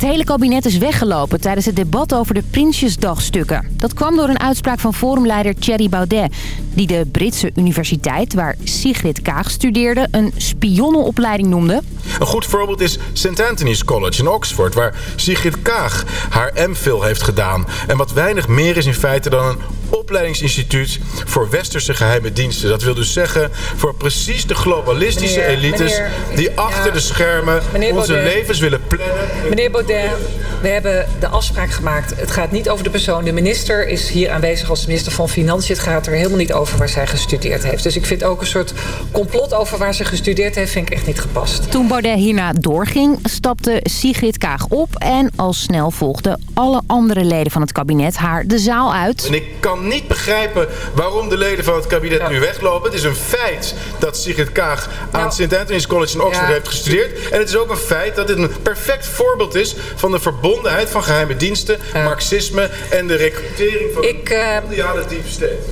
Het hele kabinet is weggelopen tijdens het debat over de Prinsjesdagstukken. Dat kwam door een uitspraak van forumleider Thierry Baudet... die de Britse universiteit, waar Sigrid Kaag studeerde... een spionnenopleiding noemde. Een goed voorbeeld is St. Anthony's College in Oxford... waar Sigrid Kaag haar MPhil heeft gedaan. En wat weinig meer is in feite dan een opleidingsinstituut voor westerse geheime diensten. Dat wil dus zeggen voor precies de globalistische elites... die achter de schermen onze levens willen plannen. Meneer Baudet, Damn. We hebben de afspraak gemaakt. Het gaat niet over de persoon. De minister is hier aanwezig als minister van Financiën. Het gaat er helemaal niet over waar zij gestudeerd heeft. Dus ik vind ook een soort complot over waar ze gestudeerd heeft... vind ik echt niet gepast. Toen Baudet hierna doorging, stapte Sigrid Kaag op... en al snel volgden alle andere leden van het kabinet haar de zaal uit. En ik kan niet begrijpen waarom de leden van het kabinet nu weglopen. Het is een feit dat Sigrid Kaag aan Nou. St. Anthony's College in Oxford Ja. heeft gestudeerd. En het is ook een feit dat dit een perfect voorbeeld is... van de verbondenheid van geheime diensten, marxisme... en de recrutering van Ik, eh, mondiale.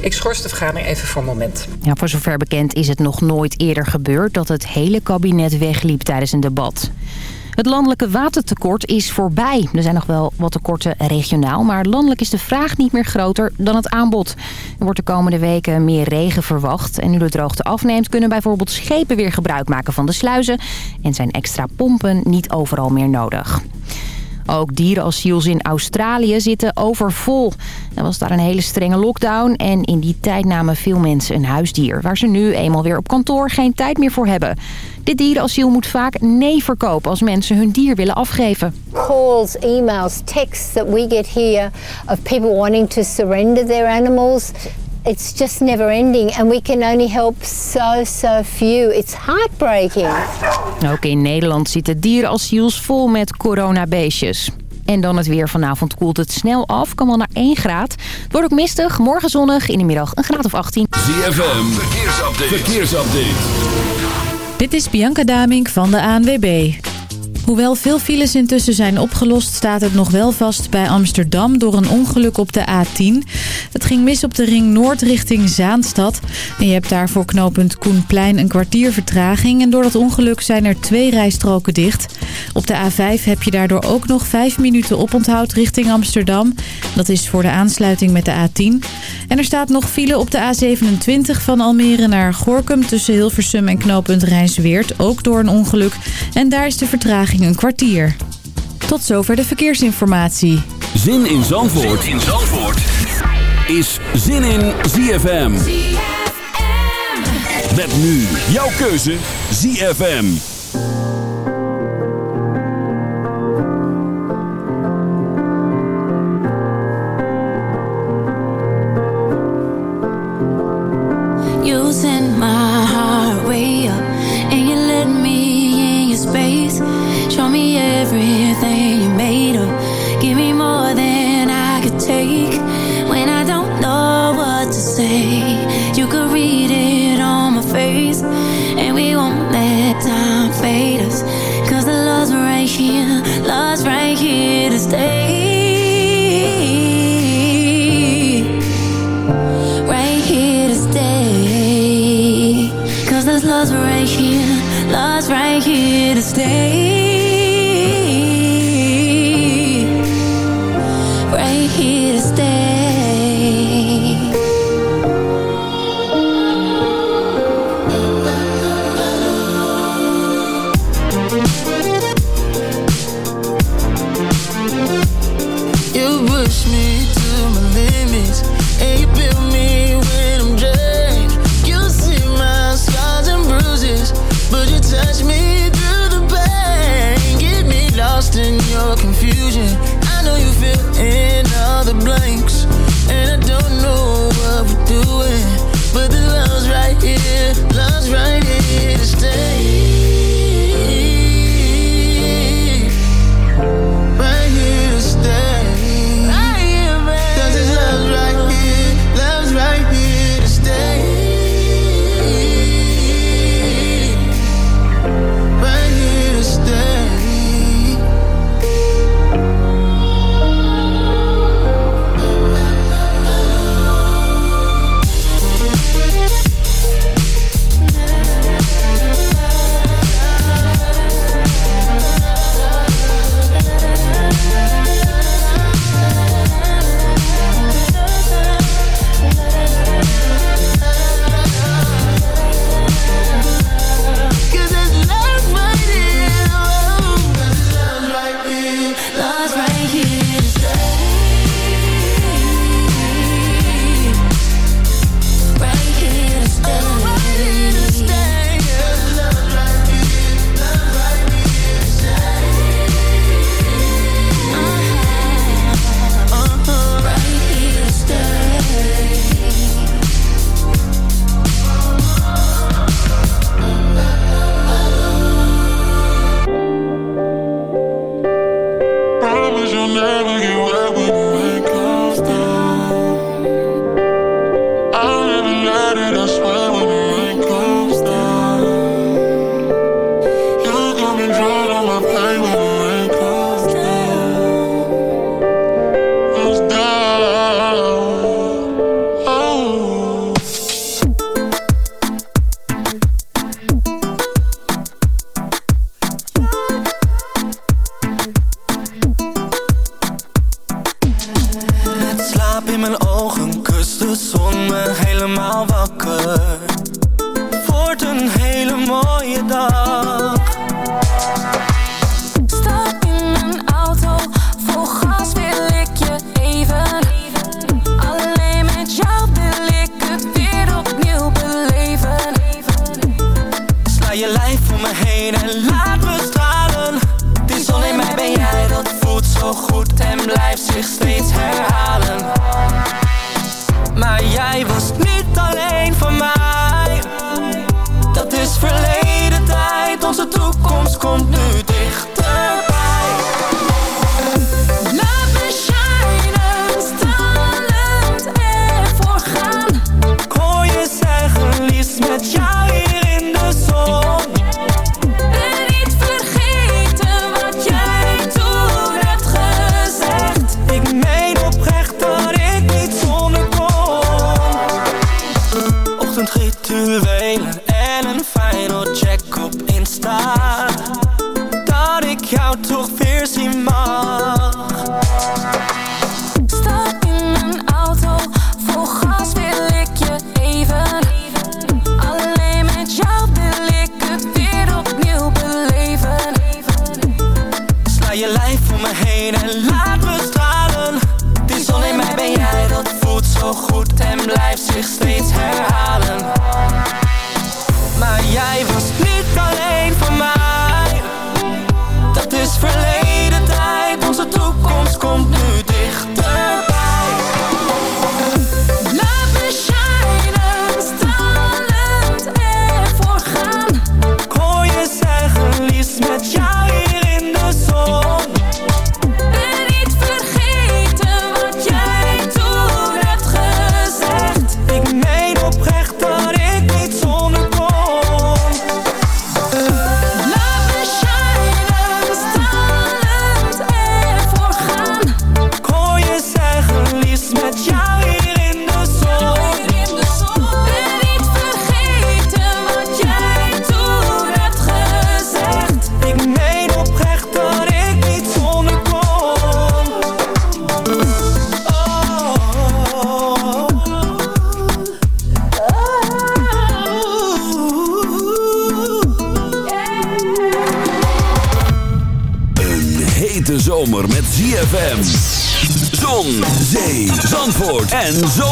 Ik schors de vergadering even voor een moment. Ja, voor zover bekend is het nog nooit eerder gebeurd... dat het hele kabinet wegliep tijdens een debat. Het landelijke watertekort is voorbij. Er zijn nog wel wat tekorten regionaal... maar landelijk is de vraag niet meer groter dan het aanbod. Er wordt de komende weken meer regen verwacht. En nu de droogte afneemt... kunnen bijvoorbeeld schepen weer gebruik maken van de sluizen... en zijn extra pompen niet overal meer nodig. Ook dierenasiels in Australië zitten overvol. Er was daar een hele strenge lockdown en in die tijd namen veel mensen een huisdier... waar ze nu eenmaal weer op kantoor geen tijd meer voor hebben. Dit dierenasiel moet vaak nee verkopen als mensen hun dier willen afgeven. calls, emails, texts that we get here of people wanting to surrender their animals. It's just never ending, and we can only help so, so few. It's heartbreaking. Ook in Nederland zitten dierenasiels vol met coronabeestjes. En dan het weer. Vanavond koelt het snel af, kan wel naar 1 graad. Het wordt ook mistig, morgen zonnig, in de middag een graad of 18. ZFM, verkeersupdate. verkeersupdate. Dit is Bianca Damink van de ANWB. Hoewel veel files intussen zijn opgelost, staat het nog wel vast bij Amsterdam door een ongeluk op de A10. Het ging mis op de ring Noord richting Zaanstad. En je hebt daar voor knooppunt Koenplein een kwartier vertraging. En door dat ongeluk zijn er twee rijstroken dicht. Op de A5 heb je daardoor ook nog vijf minuten oponthoud richting Amsterdam. Dat is voor de aansluiting met de A10. En er staat nog file op de A27 van Almere naar Gorkum tussen Hilversum en knooppunt Rijnsweert. Ook door een ongeluk. En daar is de vertraging een kwartier. Tot zover de verkeersinformatie. Zin in Zandvoort, in Zandvoort. is Zin in ZFM. Met nu jouw keuze ZFM. Here, love's right here to stay. op Insta. Dat ik jou toch weer zie man. And so.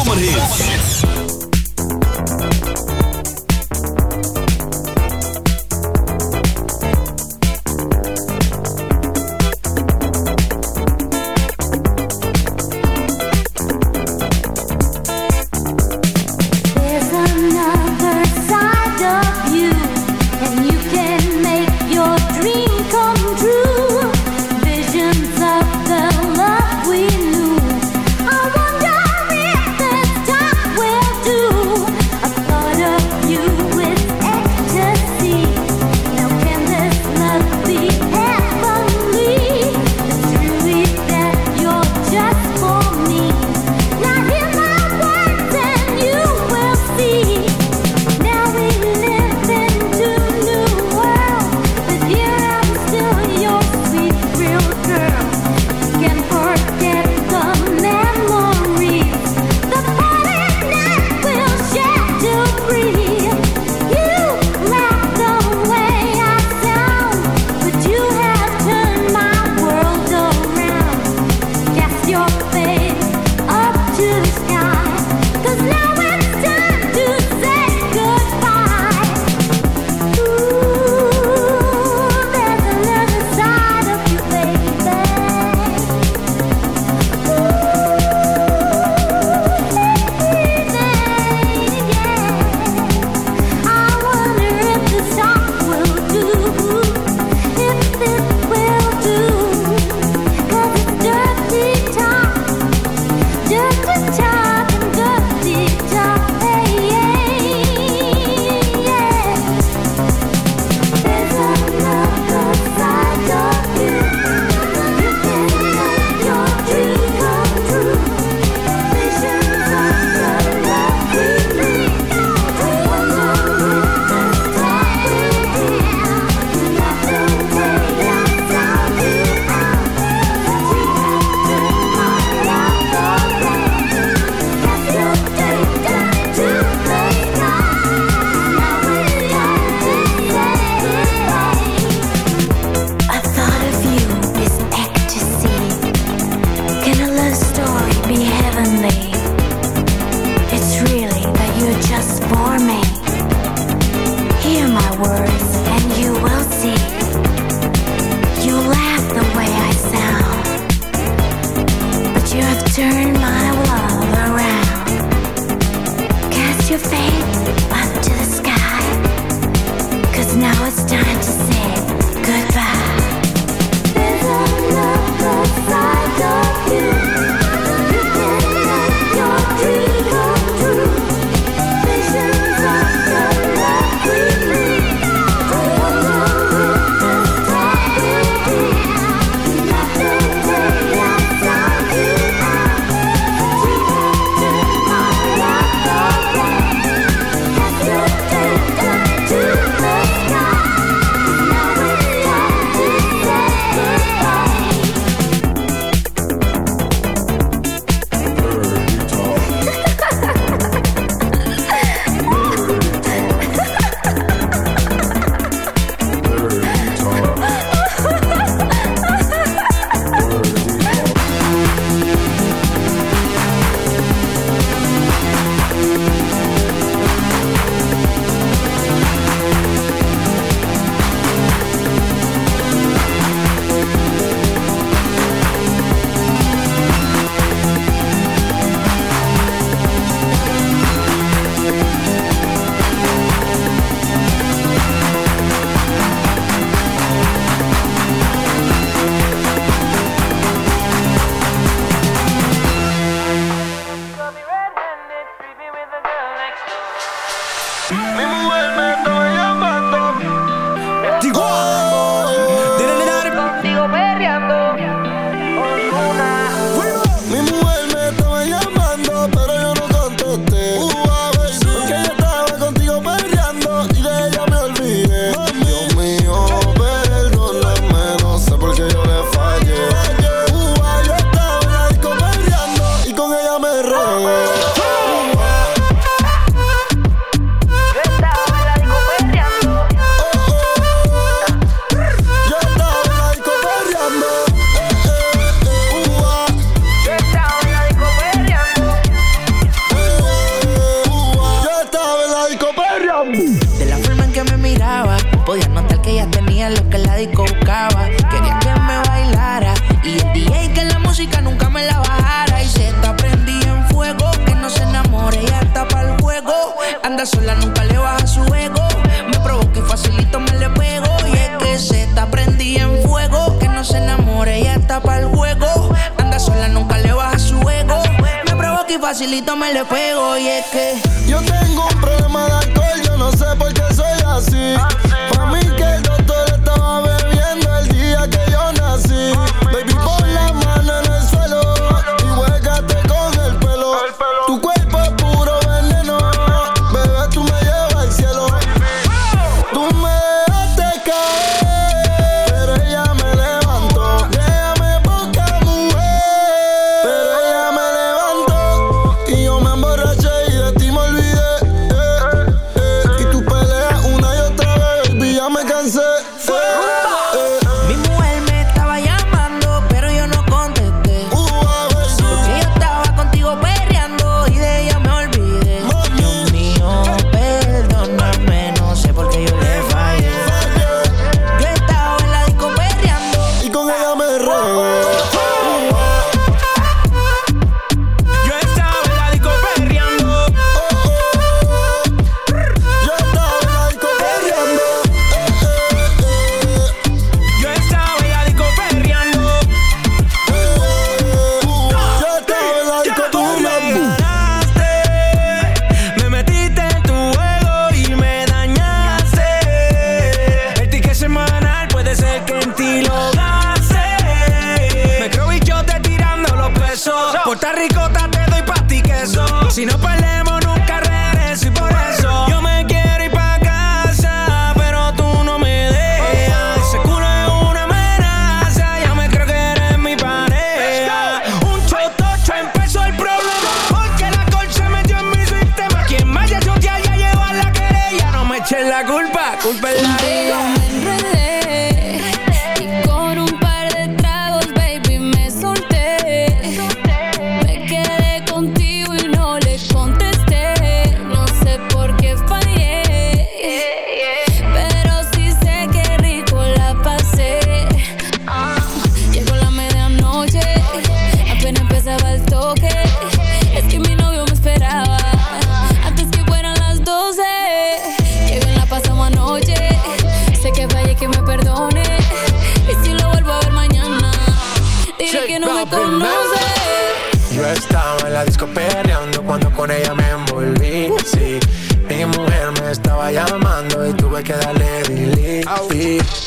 la disco perreando cuando con ella me envolví. Sí, mi mujer me estaba llamando y tuve que darle delete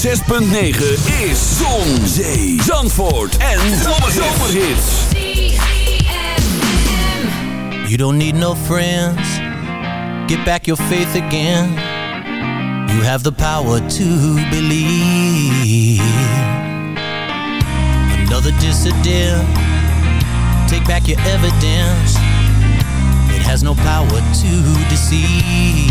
6.9 is Zon, Zee, Zandvoort en Zomerhits. You don't need no friends. Get back your faith again. You have the power to believe. Another dissident. Take back your evidence. It has no power to deceive.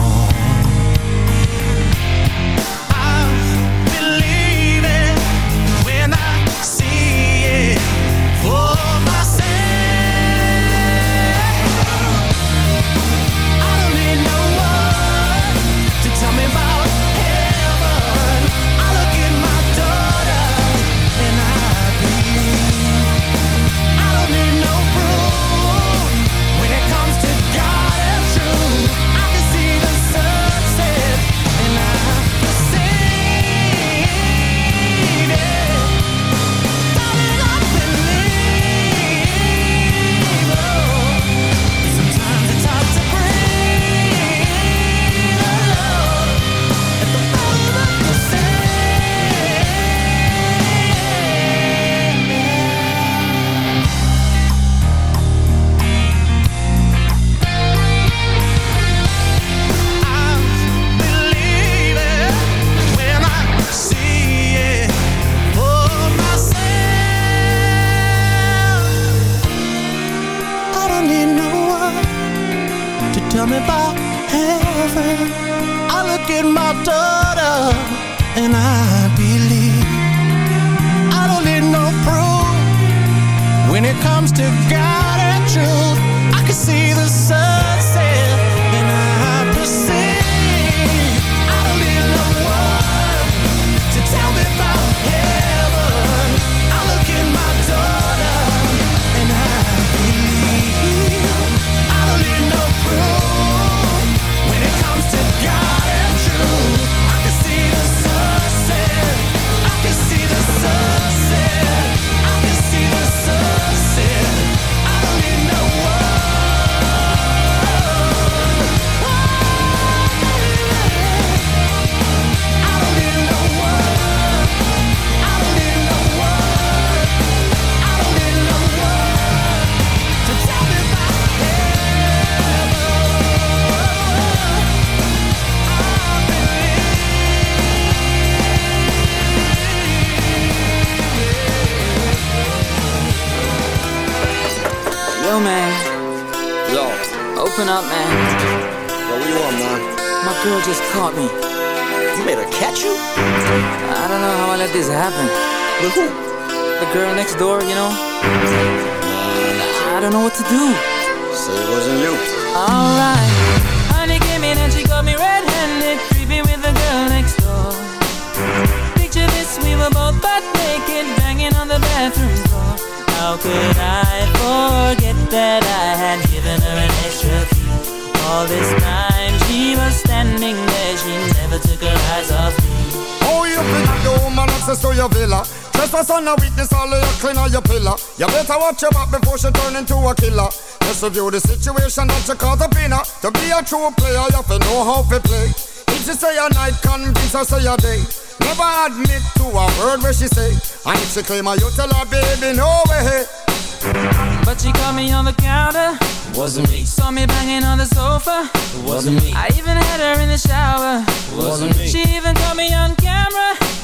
Bathroom. How could I forget that I had given her an extra key? All this time she was standing there, she never took her eyes off me. Oh, you think the woman access to your villa? Trespass on a witness, all of your clean on your pillar. You better watch your back before she turn into a killer. Just review the situation that you call the winner. To be a true player, you have to know how to play. If she say a night, convince her say a day. Never admit to a word where she say. And if she claim her, you tell her, baby, no way. But she caught me on the counter. Wasn't me. Saw me banging on the sofa. Wasn't me. I even had her in the shower. Wasn't me. She even caught me on camera.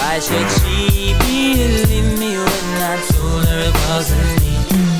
Why should she believe me when I told her it wasn't me?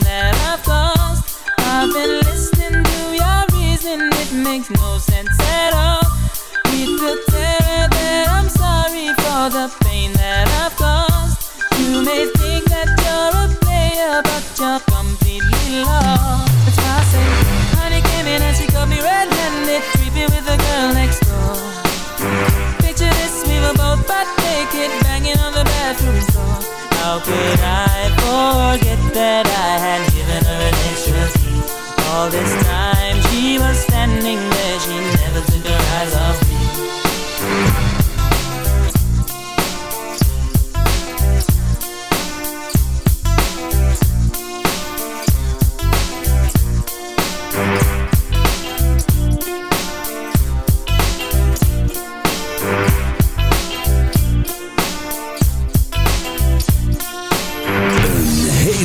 that I've caused. I've been listening to your reason, it makes no sense at all. To tell her that I'm sorry for the pain that I've caused. You may think that you're a player, but you're completely lost. Honey came in and she me red-handed, with the girl next door. Picture this, we were both naked, banging on the bathroom door. How could I forget that I had given her an extra key? All this time she was standing there, she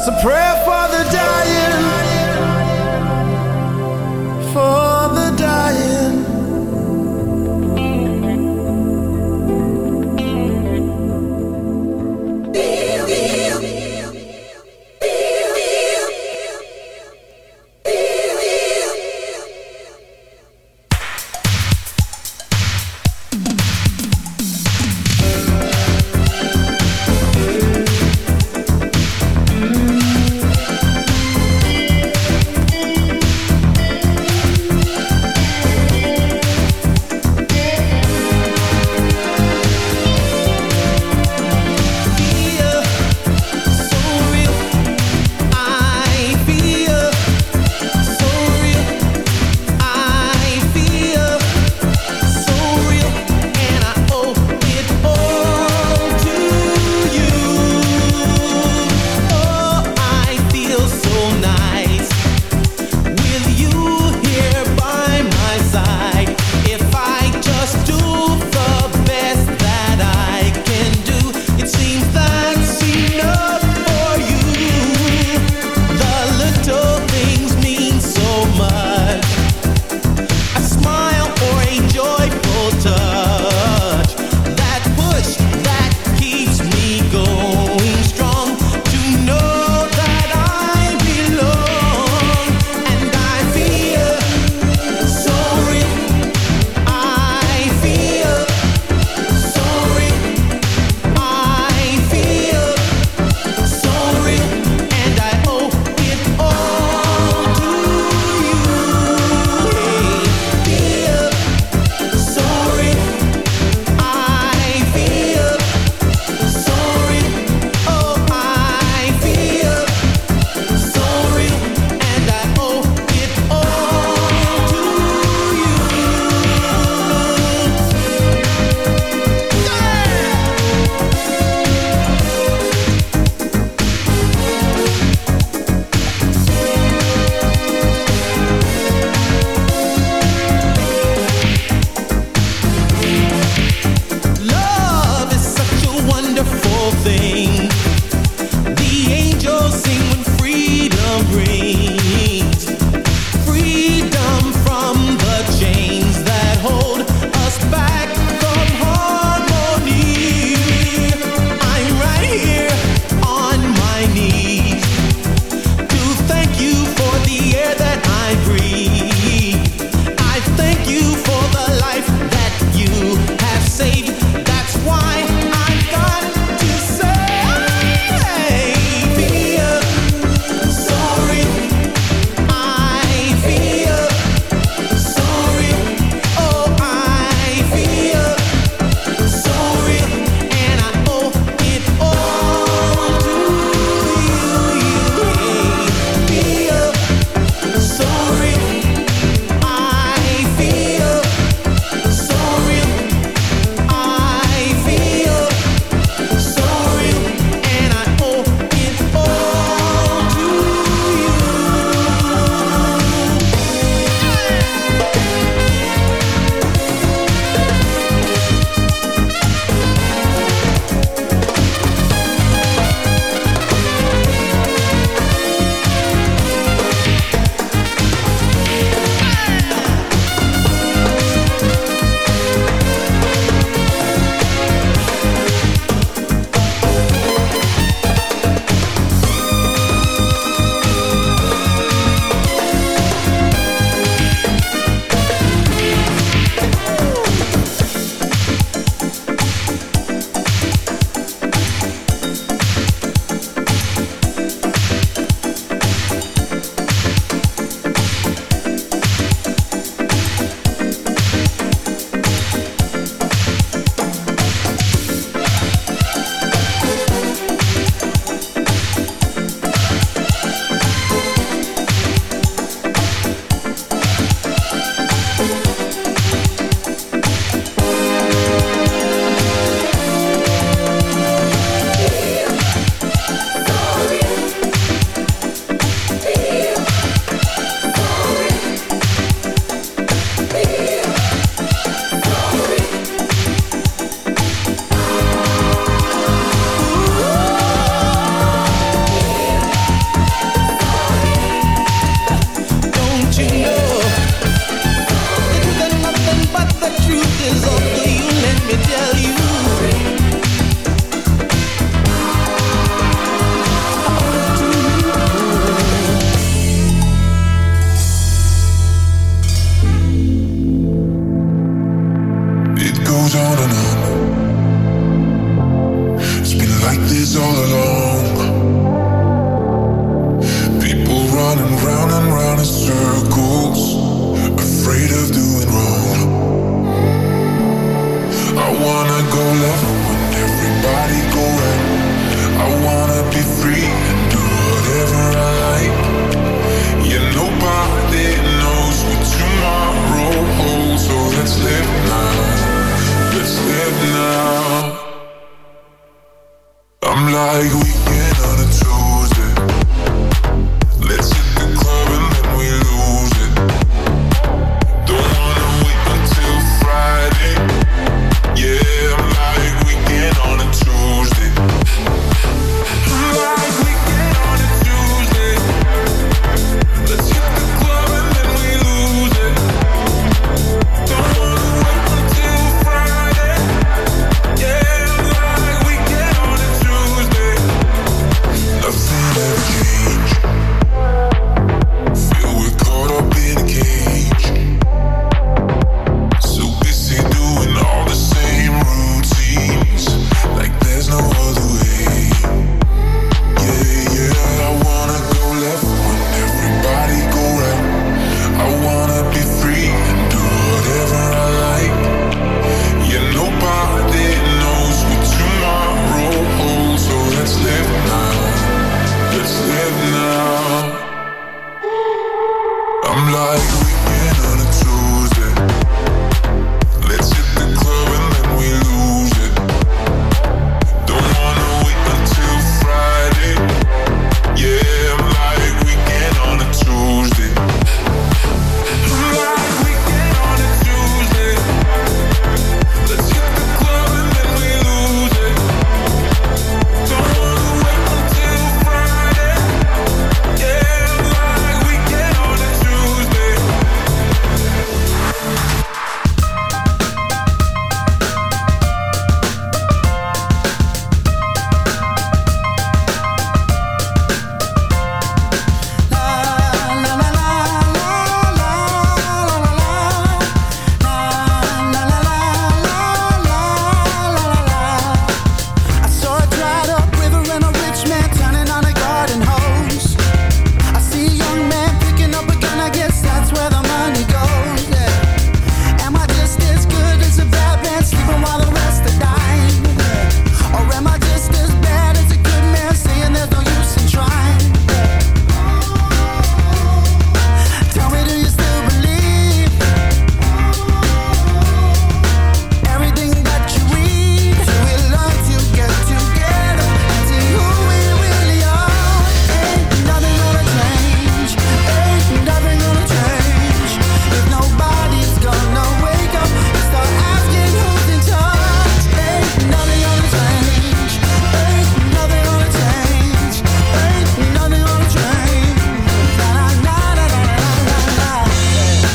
It's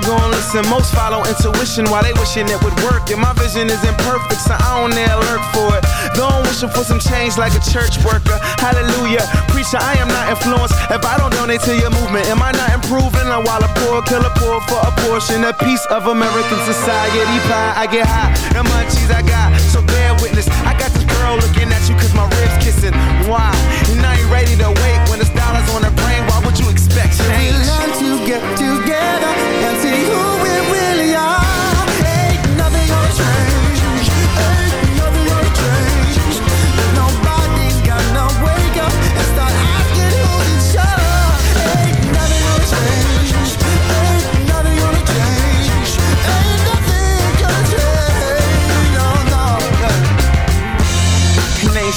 never gonna listen. Most follow intuition while they wishing it would work. And my vision is imperfect, so I don't dare lurk for it. Though I'm wishing for some change like a church worker. Hallelujah. Preacher, I am not influenced. If I don't donate to your movement, am I not improving? I'm while a poor killer poor for a portion, a piece of American society pie. I get high, and munchies I got, so bear witness. I got this girl looking at you cause my ribs kissing. Why? And I ain't ready to wait when it's dollars on the brain. Why would you expect change? We learn to get together and see who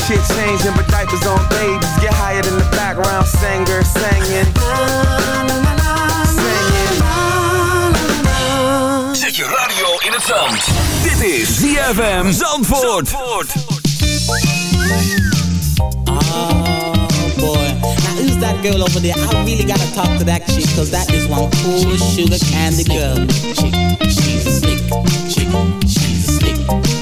shit changing, but diapers on babies get higher than the background singer singing. Zet je radio in het zand. Dit is ZFM Zandvoort. Oh boy. Now who's that girl over there? I really gotta talk to that chick, cause that is one cool sugar candy girl. Chick, she's a slick chick, she's a slick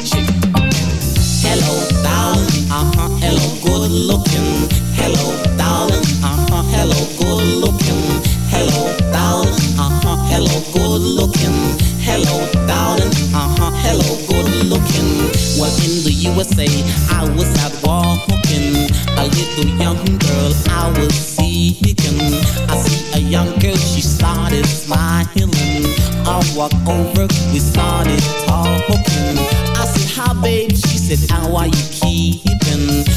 Well, in the USA, I was out walking. A little young girl I was seeking. I see a young girl, she started smiling. I walk over, we started talking. I said, hi babe, she said, how are you keeping?